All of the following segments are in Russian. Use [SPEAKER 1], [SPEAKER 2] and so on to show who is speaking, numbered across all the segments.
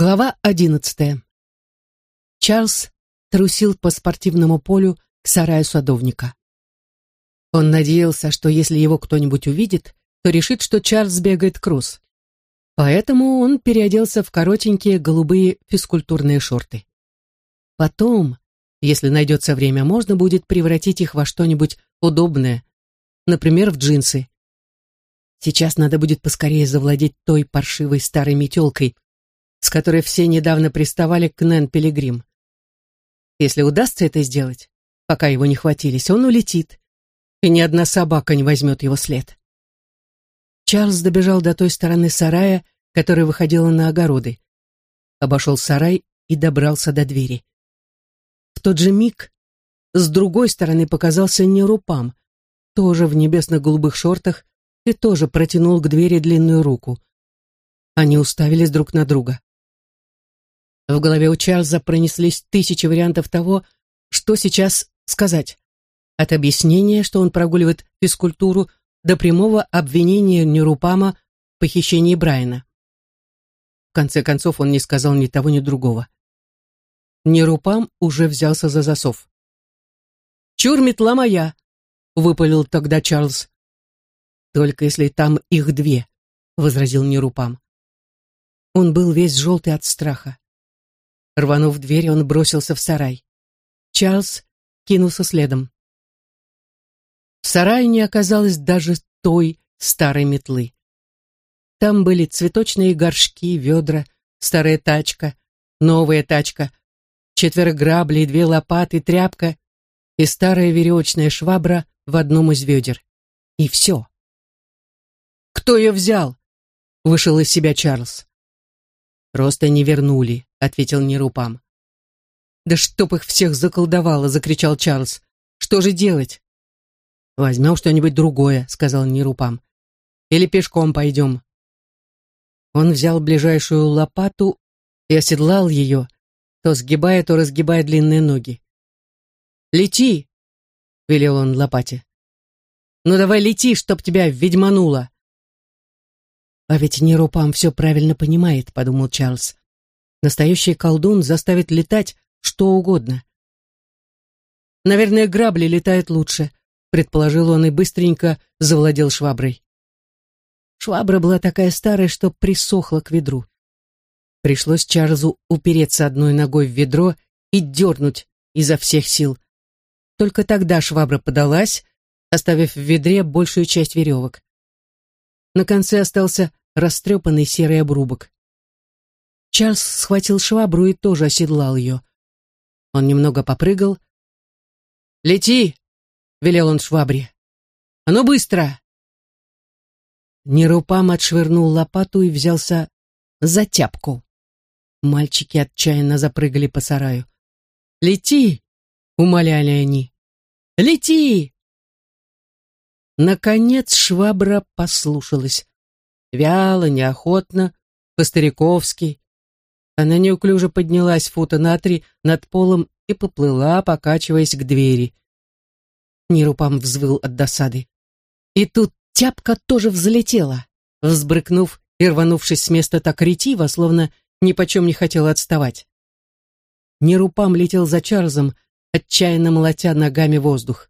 [SPEAKER 1] Глава одиннадцатая. Чарльз трусил по спортивному полю к сараю садовника. Он надеялся, что если его кто-нибудь увидит, то решит, что Чарльз бегает кросс. Поэтому он переоделся в коротенькие голубые физкультурные шорты. Потом, если найдется время, можно будет превратить их во что-нибудь удобное, например, в джинсы. Сейчас надо будет поскорее завладеть той паршивой старой метелкой, с которой все недавно приставали к Нэн Пилигрим. Если удастся это сделать, пока его не хватились, он улетит, и ни одна собака не возьмет его след. Чарльз добежал до той стороны сарая, которая выходила на огороды. Обошел сарай и добрался до двери. В тот же миг с другой стороны показался Нерупам, тоже в небесно-голубых шортах, и тоже протянул к двери длинную руку. Они уставились друг на друга. В голове у Чарльза пронеслись тысячи вариантов того, что сейчас сказать. От объяснения, что он прогуливает физкультуру, до прямого обвинения Нерупама в похищении Брайана. В конце концов, он не сказал ни того, ни другого. Нерупам уже взялся за засов. «Чур, метла моя!» — выпалил тогда Чарльз. «Только если там их две», — возразил Нерупам. Он был весь желтый от страха. Рванув дверь, он бросился в сарай. Чарльз кинулся следом. В сарае не оказалось даже той старой метлы. Там были цветочные горшки, ведра, старая тачка, новая тачка, четверо граблей, две лопаты, тряпка и старая веревочная швабра в одном из ведер. И все. «Кто ее взял?» — вышел из себя Чарльз. «Просто не вернули», — ответил Нерупам. «Да чтоб их всех заколдовало!» — закричал Чарльз. «Что же делать?» «Возьмем что-нибудь другое», — сказал Нерупам. «Или пешком пойдем». Он взял ближайшую лопату и оседлал ее, то сгибая, то разгибая длинные ноги. «Лети!» — велел он лопате. «Ну давай лети, чтоб тебя ведьмануло!» «А ведь Нерупам все правильно понимает», — подумал Чарльз. «Настоящий колдун заставит летать что угодно». «Наверное, грабли летают лучше», — предположил он и быстренько завладел шваброй. Швабра была такая старая, что присохла к ведру. Пришлось Чарльзу упереться одной ногой в ведро и дернуть изо всех сил. Только тогда швабра подалась, оставив в ведре большую часть веревок. На конце остался растрепанный серый обрубок. Чарльз схватил швабру и тоже оседлал ее. Он немного попрыгал. «Лети!» — велел он швабре. «А ну быстро!» Нерупам отшвырнул лопату и взялся за тяпку. Мальчики отчаянно запрыгали по сараю. «Лети!» — умоляли они. «Лети!» Наконец швабра послушалась. Вяло, неохотно, по-стариковски. Она неуклюже поднялась фута на три над полом и поплыла, покачиваясь к двери. Нерупам взвыл от досады. И тут тяпка тоже взлетела, взбрыкнув и рванувшись с места так ретиво, словно ни почем не хотела отставать. Нерупам летел за Чарльзом, отчаянно молотя ногами воздух.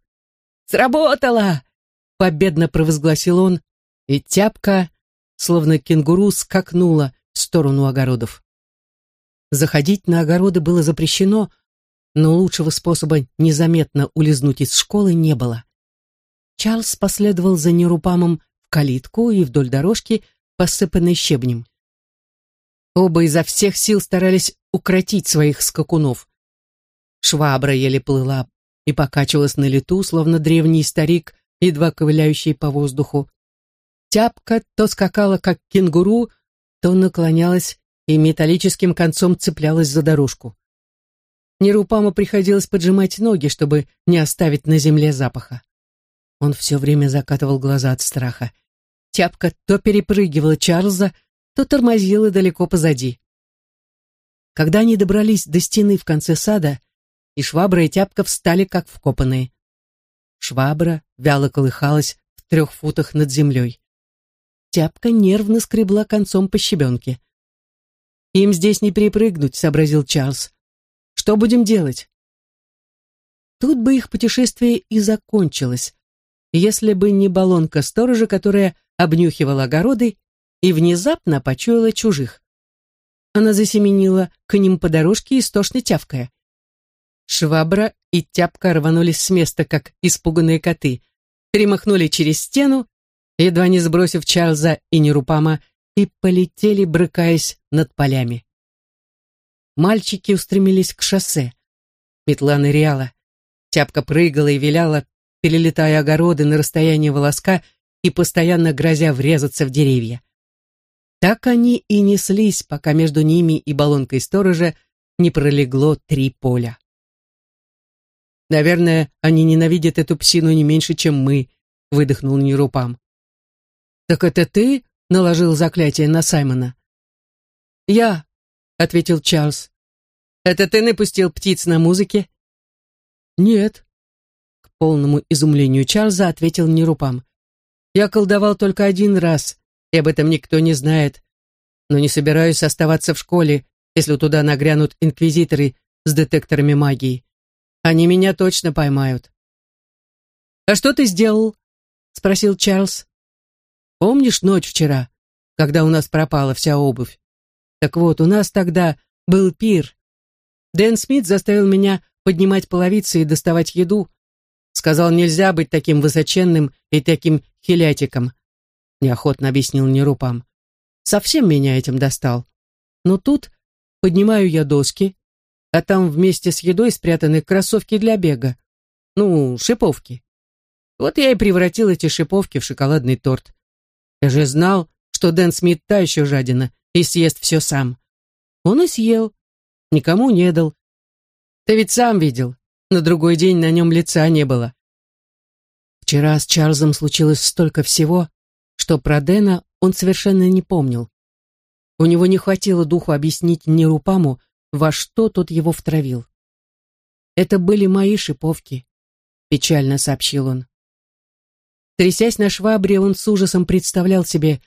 [SPEAKER 1] «Сработало!» — победно провозгласил он, и тяпка словно кенгуру, скакнула в сторону огородов. Заходить на огороды было запрещено, но лучшего способа незаметно улизнуть из школы не было. Чарльз последовал за Нерупамом в калитку и вдоль дорожки, посыпанной щебнем. Оба изо всех сил старались укротить своих скакунов. Швабра еле плыла и покачивалась на лету, словно древний старик, едва ковыляющий по воздуху. Тяпка то скакала, как кенгуру, то наклонялась и металлическим концом цеплялась за дорожку. Нерупаму приходилось поджимать ноги, чтобы не оставить на земле запаха. Он все время закатывал глаза от страха. Тяпка то перепрыгивала Чарльза, то тормозила далеко позади. Когда они добрались до стены в конце сада, и швабра и тяпка встали как вкопанные. Швабра вяло колыхалась в трех футах над землей. Тяпка нервно скребла концом по щебенке. «Им здесь не перепрыгнуть», — сообразил Чарльз. «Что будем делать?» Тут бы их путешествие и закончилось, если бы не баллонка сторожа, которая обнюхивала огороды и внезапно почуяла чужих. Она засеменила к ним по дорожке, истошно тявкая. Швабра и тяпка рванулись с места, как испуганные коты, перемахнули через стену, едва не сбросив Чарльза и Нерупама, и полетели, брыкаясь над полями. Мальчики устремились к шоссе. Метла ныряла. Тяпка прыгала и виляла, перелетая огороды на расстояние волоска и постоянно грозя врезаться в деревья. Так они и неслись, пока между ними и баллонкой сторожа не пролегло три поля. «Наверное, они ненавидят эту псину не меньше, чем мы», — выдохнул Нерупам. «Так это ты наложил заклятие на Саймона?» «Я», — ответил Чарльз. «Это ты напустил птиц на музыке?» «Нет», — к полному изумлению Чарльза ответил Нерупам. «Я колдовал только один раз, и об этом никто не знает, но не собираюсь оставаться в школе, если туда нагрянут инквизиторы с детекторами магии. Они меня точно поймают». «А что ты сделал?» — спросил Чарльз. «Помнишь ночь вчера, когда у нас пропала вся обувь? Так вот, у нас тогда был пир. Дэн Смит заставил меня поднимать половицы и доставать еду. Сказал, нельзя быть таким высоченным и таким хилятиком. Неохотно объяснил Нерупам. Совсем меня этим достал. Но тут поднимаю я доски, а там вместе с едой спрятаны кроссовки для бега. Ну, шиповки. Вот я и превратил эти шиповки в шоколадный торт. Я же знал, что Дэн Смит та еще жадина и съест все сам. Он и съел, никому не дал, ты ведь сам видел, на другой день на нем лица не было. Вчера с Чарльзом случилось столько всего, что про Дэна он совершенно не помнил. У него не хватило духу объяснить Нерупаму, во что тот его втравил. «Это были мои шиповки», — печально сообщил он. Трясясь на швабре, он с ужасом представлял себе,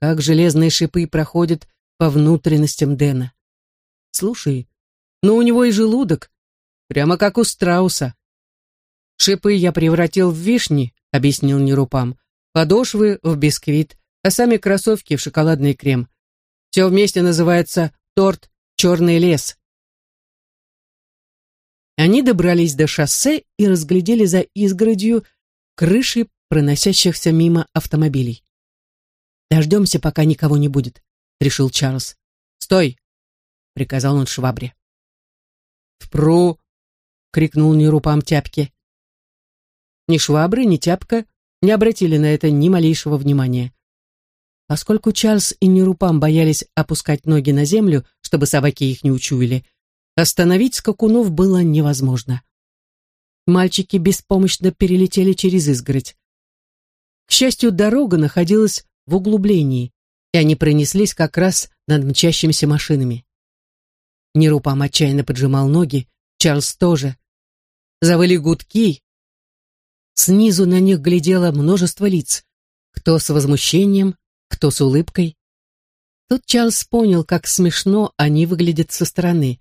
[SPEAKER 1] как железные шипы проходят по внутренностям Дэна. «Слушай, но у него и желудок, Прямо как у страуса. Шипы я превратил в вишни, объяснил Нерупам. Подошвы в бисквит, а сами кроссовки в шоколадный крем. Все вместе называется торт «Черный лес». Они добрались до шоссе и разглядели за изгородью крыши проносящихся мимо автомобилей. «Дождемся, пока никого не будет», — решил Чарльз. «Стой!» — приказал он швабре. «Впру!» — крикнул Нерупам тяпки. Ни швабры, ни тяпка не обратили на это ни малейшего внимания. Поскольку Чарльз и Нерупам боялись опускать ноги на землю, чтобы собаки их не учуяли, остановить скакунов было невозможно. Мальчики беспомощно перелетели через изгородь. К счастью, дорога находилась в углублении, и они пронеслись как раз над мчащимися машинами. Нерупам отчаянно поджимал ноги, Чарльз тоже. Завыли гудки. Снизу на них глядело множество лиц. Кто с возмущением, кто с улыбкой. Тут Чарльз понял, как смешно они выглядят со стороны.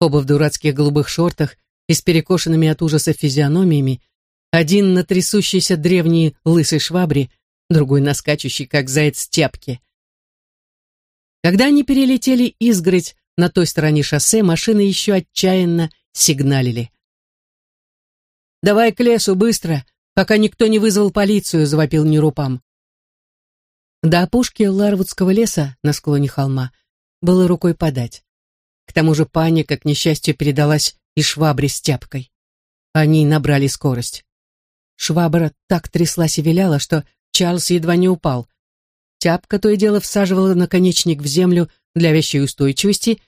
[SPEAKER 1] Оба в дурацких голубых шортах и с перекошенными от ужаса физиономиями. Один на трясущейся древней лысой швабре, другой на скачущей, как заяц, тяпке. Когда они перелетели изгородь на той стороне шоссе, машины еще отчаянно сигналили. «Давай к лесу, быстро, пока никто не вызвал полицию», — завопил Нерупам. До опушки Ларвудского леса на склоне холма было рукой подать. К тому же паника, к несчастью, передалась и швабре с тяпкой. Они набрали скорость. Швабра так тряслась и виляла, что Чарльз едва не упал. Тяпка то и дело всаживала наконечник в землю для вещей устойчивости,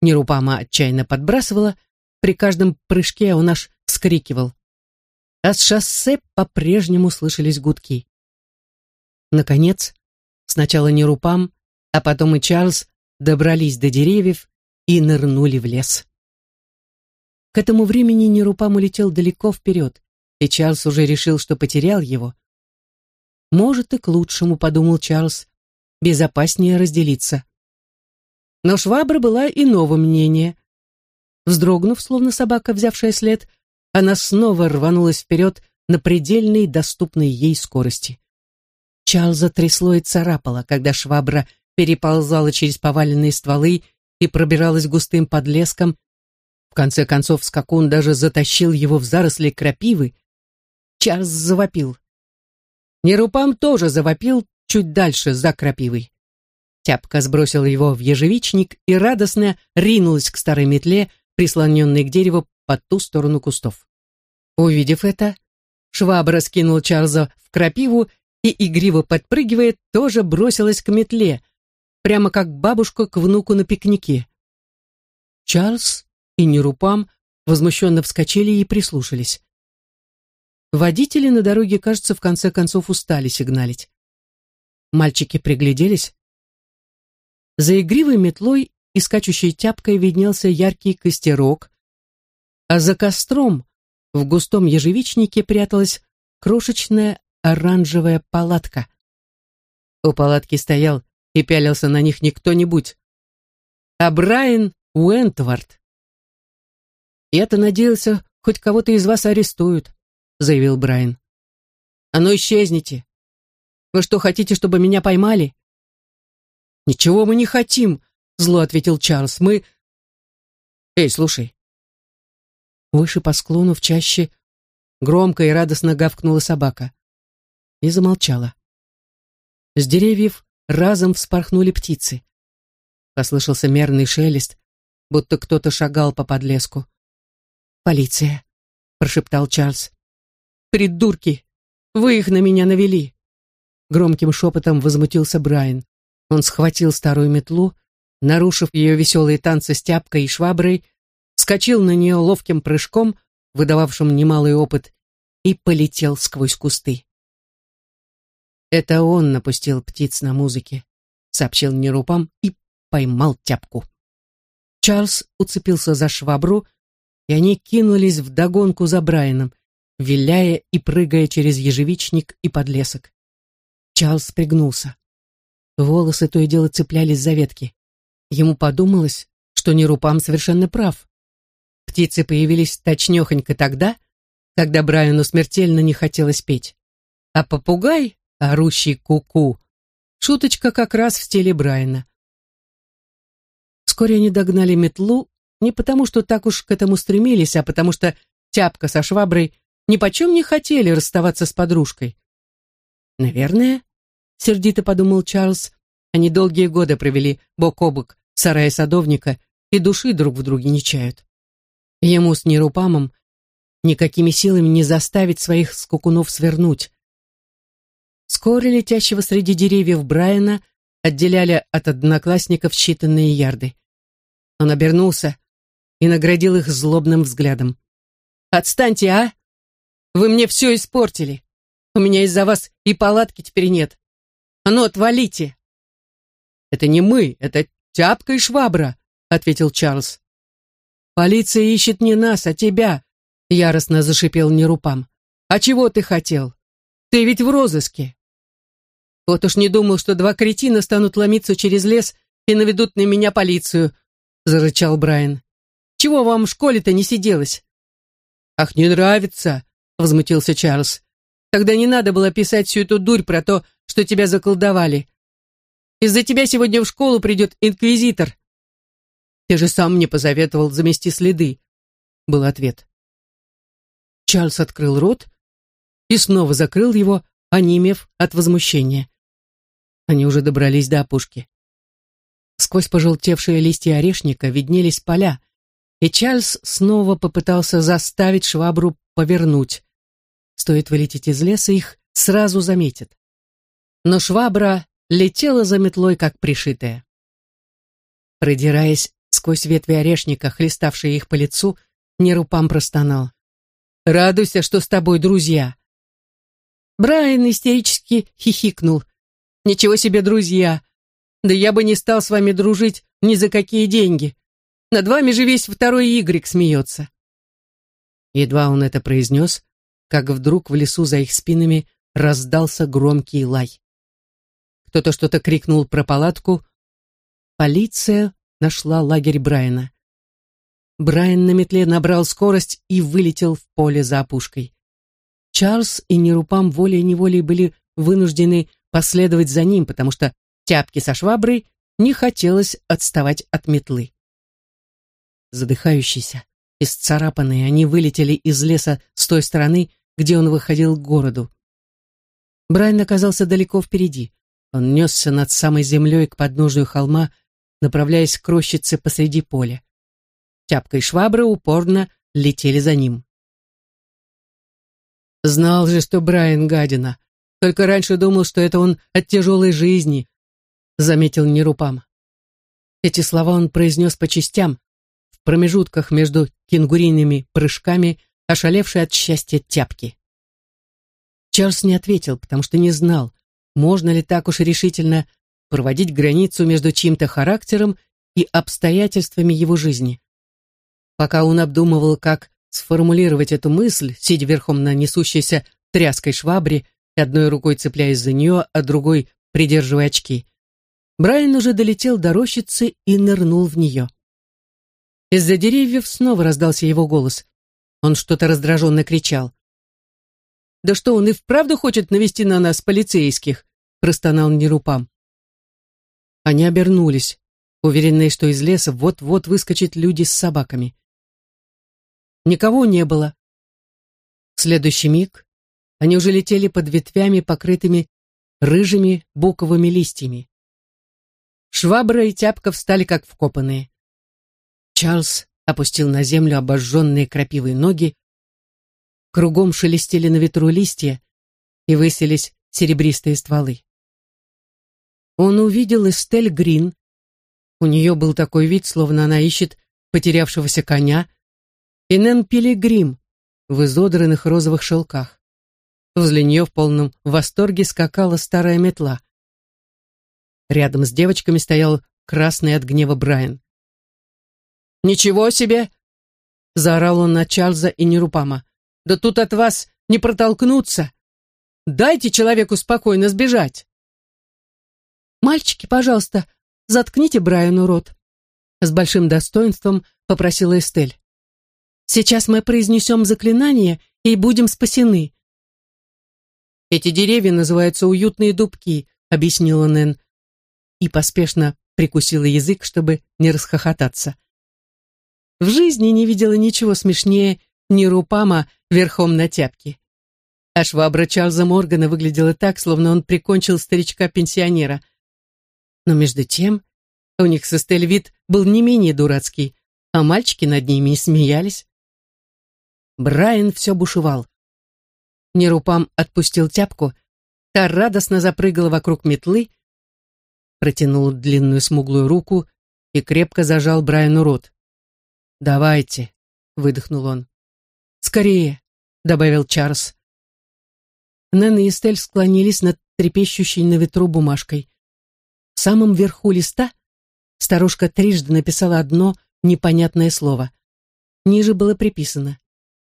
[SPEAKER 1] Нерупама отчаянно подбрасывала, при каждом прыжке он аж вскрикивал. А с шоссе по-прежнему слышались гудки. Наконец, сначала Нерупам, а потом и Чарльз добрались до деревьев и нырнули в лес. К этому времени Нерупам улетел далеко вперед, и Чарльз уже решил, что потерял его. «Может, и к лучшему», — подумал Чарльз, — «безопаснее разделиться». Но швабра была иного мнения. Вздрогнув, словно собака, взявшая след, она снова рванулась вперед на предельной, доступной ей скорости. Чарльза трясло и царапало, когда швабра переползала через поваленные стволы и пробиралась густым подлеском. В конце концов скакун даже затащил его в заросли крапивы. Чарльз завопил. Нерупам тоже завопил чуть дальше, за крапивой. Тяпка сбросила его в ежевичник и радостно ринулась к старой метле, прислоненной к дереву по ту сторону кустов. Увидев это, швабра скинул Чарльза в крапиву и, игриво подпрыгивая, тоже бросилась к метле, прямо как бабушка к внуку на пикнике. Чарльз и Нерупам возмущенно вскочили и прислушались. Водители на дороге, кажется, в конце концов устали сигналить. Мальчики пригляделись. За игривой метлой и скачущей тяпкой виднелся яркий костерок, а за костром в густом ежевичнике пряталась крошечная оранжевая палатка. У палатки стоял и пялился на них не кто-нибудь, а Брайан Уэнтвард. «Я-то надеялся, хоть кого-то из вас арестуют», — заявил Брайан. «А ну исчезните! Вы что, хотите, чтобы меня поймали?» «Ничего мы не хотим», — зло ответил Чарльз. «Мы...» «Эй, слушай». Выше по склону в чаще громко и радостно гавкнула собака и замолчала. С деревьев разом вспорхнули птицы. Послышался мерный шелест, будто кто-то шагал по подлеску. «Полиция!» — прошептал Чарльз. «Придурки! Вы их на меня навели!» Громким шепотом возмутился Брайан. Он схватил старую метлу, нарушив ее веселые танцы с тяпкой и шваброй, скочил на нее ловким прыжком, выдававшим немалый опыт, и полетел сквозь кусты. Это он напустил птиц на музыке, сообщил Нерупам и поймал тяпку. Чарльз уцепился за швабру, и они кинулись в догонку за Брайаном, виляя и прыгая через ежевичник и подлесок. Чарльз пригнулся. Волосы то и дело цеплялись за ветки. Ему подумалось, что Нерупам совершенно прав. Птицы появились точнёхонько тогда, когда Брайану смертельно не хотелось петь. А попугай орущий куку. -ку. Шуточка как раз в стиле Брайана. Вскоре они догнали метлу не потому, что так уж к этому стремились, а потому что тяпка со шваброй ни почем не хотели расставаться с подружкой. «Наверное», — сердито подумал Чарльз, они долгие годы провели бок о бок в сарае садовника и души друг в друге не чают. Ему с Нерупамом никакими силами не заставить своих скукунов свернуть. Вскоре летящего среди деревьев Брайана отделяли от одноклассников считанные ярды. Он обернулся и наградил их злобным взглядом. «Отстаньте, а! Вы мне все испортили! У меня из-за вас и палатки теперь нет! А ну, отвалите!» «Это не мы, это тяпка и швабра», — ответил Чарльз. «Полиция ищет не нас, а тебя», — яростно зашипел Нерупам. «А чего ты хотел? Ты ведь в розыске». Вот уж не думал, что два кретина станут ломиться через лес и наведут на меня полицию, зарычал Брайан. Чего вам в школе-то не сиделось? Ах, не нравится, возмутился Чарльз. Тогда не надо было писать всю эту дурь про то, что тебя заколдовали. Из-за тебя сегодня в школу придет инквизитор. Ты же сам мне посоветовал замести следы, был ответ. Чарльз открыл рот и снова закрыл его, онемев от возмущения. Они уже добрались до опушки. Сквозь пожелтевшие листья орешника виднелись поля, и Чарльз снова попытался заставить швабру повернуть. Стоит вылететь из леса, их сразу заметят. Но швабра летела за метлой, как пришитая. Продираясь сквозь ветви орешника, хлеставшие их по лицу, Нерупам простонал. «Радуйся, что с тобой друзья!» Брайан истерически хихикнул. Ничего себе, друзья! Да я бы не стал с вами дружить ни за какие деньги. Над вами же весь второй Игорек смеется. Едва он это произнес, как вдруг в лесу за их спинами раздался громкий лай. Кто-то что-то крикнул про палатку. Полиция нашла лагерь Брайана. Брайан на метле набрал скорость и вылетел в поле за опушкой. Чарльз и Нерупам волей-неволей были вынуждены последовать за ним, потому что тяпки со шваброй не хотелось отставать от метлы. Задыхающиеся, исцарапанные, они вылетели из леса с той стороны, где он выходил к городу. Брайан оказался далеко впереди. Он несся над самой землей к подножию холма, направляясь к рощице посреди поля. Тяпка и швабра упорно летели за ним. Знал же, что Брайан гадина. Только раньше думал, что это он от тяжелой жизни, заметил Нерупам. Эти слова он произнес по частям, промежутках между кенгуриными прыжками, ошалевшей от счастья тяпки. Чарльз не ответил, потому что не знал, можно ли так уж решительно проводить границу между чьим-то характером и обстоятельствами его жизни. Пока он обдумывал, как сформулировать эту мысль, сидя верхом на несущейся тряской швабре одной рукой цепляясь за нее, а другой придерживая очки, Брайан уже долетел до рощицы и нырнул в нее. Из-за деревьев снова раздался его голос. Он что-то раздраженно кричал. «Да что, он и вправду хочет навести на нас полицейских?» простонал Нерупам. Они обернулись, уверенные, что из леса вот-вот выскочат люди с собаками. Никого не было. В следующий миг они уже летели под ветвями, покрытыми рыжими буковыми листьями. Швабра и тяпка встали как вкопанные. Чарльз опустил на землю обожженные крапивые ноги, Кругом шелестели на ветру листья и высились серебристые стволы. Он увидел Эстель Грин. У нее был такой вид, словно она ищет потерявшегося коня, и Нэн Пилигрим в изодранных розовых шелках. Возле нее в полном восторге скакала старая метла. Рядом с девочками стоял красный от гнева Брайан. «Ничего себе!» — заорал он на Чарльза и Нерупама. Да тут от вас не протолкнуться. Дайте человеку спокойно сбежать. Мальчики, пожалуйста, заткните Брайану рот. С большим достоинством попросила Эстель. Сейчас мы произнесем заклинание и будем спасены. Эти деревья называются уютные дубки, объяснила Нэн. И поспешно прикусила язык, чтобы не расхохотаться. В жизни не видела ничего смешнее Нерупама верхом на тяпке. А швабра Чарльза Моргана выглядела так, словно он прикончил старичка-пенсионера. Но между тем, у них со Стель вид был не менее дурацкий, а мальчики над ними не смеялись. Брайан все бушевал. Нерупам отпустил тяпку, та радостно запрыгала вокруг метлы, протянул длинную смуглую руку и крепко зажал Брайану рот. «Давайте», — выдохнул он. «Скорее!» — добавил Чарльз. Нэн и Эстель склонились над трепещущей на ветру бумажкой. В самом верху листа старушка трижды написала одно непонятное слово. Ниже было приписано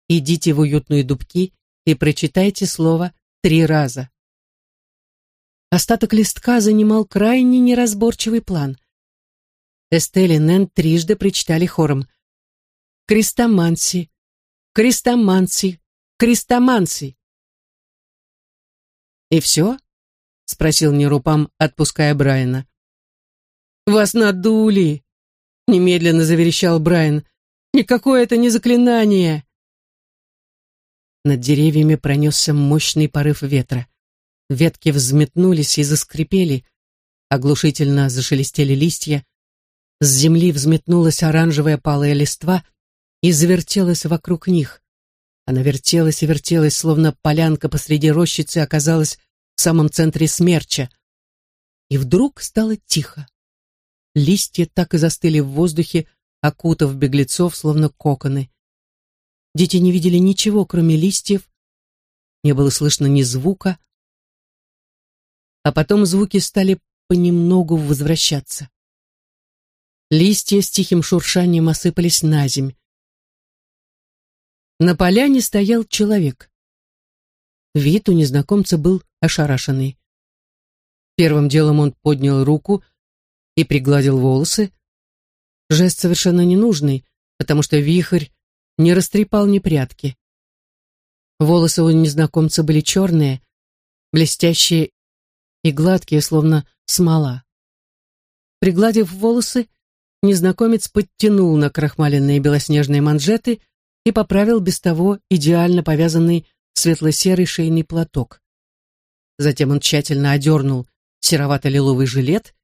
[SPEAKER 1] «Идите в уютные дубки и прочитайте слово три раза». Остаток листка занимал крайне неразборчивый план. Эстель и Нэн трижды прочитали хором «Крестоманси», Крестоманси, крестоманси. «И все?» — спросил Нерупам, отпуская Брайана. «Вас надули!» — немедленно заверещал Брайан. «Никакое это не заклинание!» Над деревьями пронесся мощный порыв ветра. Ветки взметнулись и заскрипели, оглушительно зашелестели листья. С земли взметнулась оранжевая палая листва, и завертелась вокруг них. Она вертелась и вертелась, словно полянка посреди рощицы оказалась в самом центре смерча. И вдруг стало тихо. Листья так и застыли в воздухе, окутав беглецов, словно коконы. Дети не видели ничего, кроме листьев, не было слышно ни звука, а потом звуки стали понемногу возвращаться. Листья с тихим шуршанием осыпались на земь. На поляне стоял человек. Вид у незнакомца был ошарашенный. Первым делом он поднял руку и пригладил волосы, Жест совершенно ненужный, потому что вихрь не растрепал ни прятки. Волосы у незнакомца были черные, блестящие и гладкие, словно смола. Пригладив волосы, незнакомец подтянул на крахмаленные белоснежные манжеты и поправил без того идеально повязанный светло-серый шейный платок. Затем он тщательно одернул серовато-лиловый жилет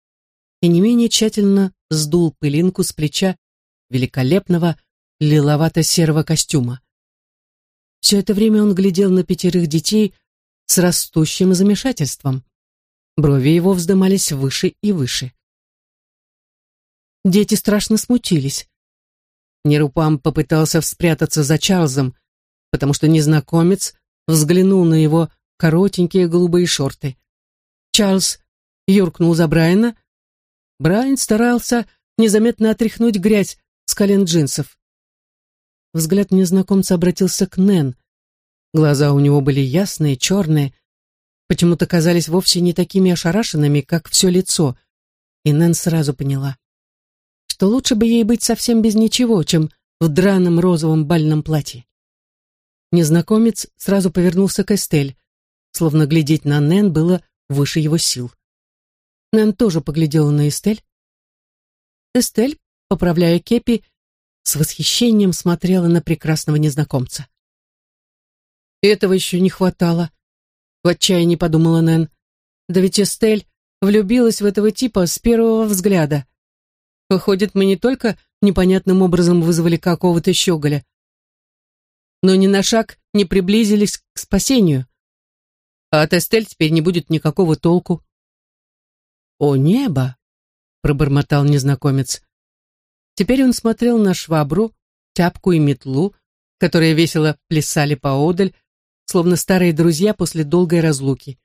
[SPEAKER 1] и не менее тщательно сдул пылинку с плеча великолепного лиловато-серого костюма. Все это время он глядел на пятерых детей с растущим замешательством. Брови его вздымались выше и выше. Дети страшно смутились. Нерупам попытался спрятаться за Чарльзом, потому что незнакомец взглянул на его коротенькие голубые шорты. Чарльз юркнул за Брайана. Брайан старался незаметно отряхнуть грязь с колен джинсов. Взгляд незнакомца обратился к Нэн. Глаза у него были ясные, черные, почему-то казались вовсе не такими ошарашенными, как все лицо, и Нэн сразу поняла, что лучше бы ей быть совсем без ничего, чем в драном розовом бальном платье. Незнакомец сразу повернулся к Эстель, словно глядеть на Нэн было выше его сил. Нэн тоже поглядела на Эстель. Эстель, поправляя кепи, с восхищением смотрела на прекрасного незнакомца. «Этого еще не хватало», — в отчаянии подумала Нэн. «Да ведь Эстель влюбилась в этого типа с первого взгляда. Выходит, мы не только непонятным образом вызвали какого-то щеголя, но ни на шаг не приблизились к спасению. А от Эстель теперь не будет никакого толку». «О небо!» — пробормотал незнакомец. Теперь он смотрел на швабру, тяпку и метлу, которые весело плясали поодаль, словно старые друзья после долгой разлуки.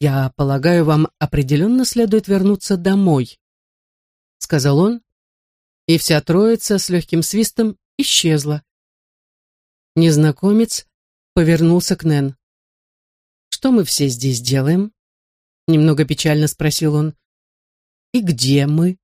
[SPEAKER 1] «Я полагаю, вам определенно следует вернуться домой», — сказал он, и вся троица с легким свистом исчезла. Незнакомец повернулся к Нэн. «Что мы все здесь делаем?» Немного печально спросил он. «И где мы?»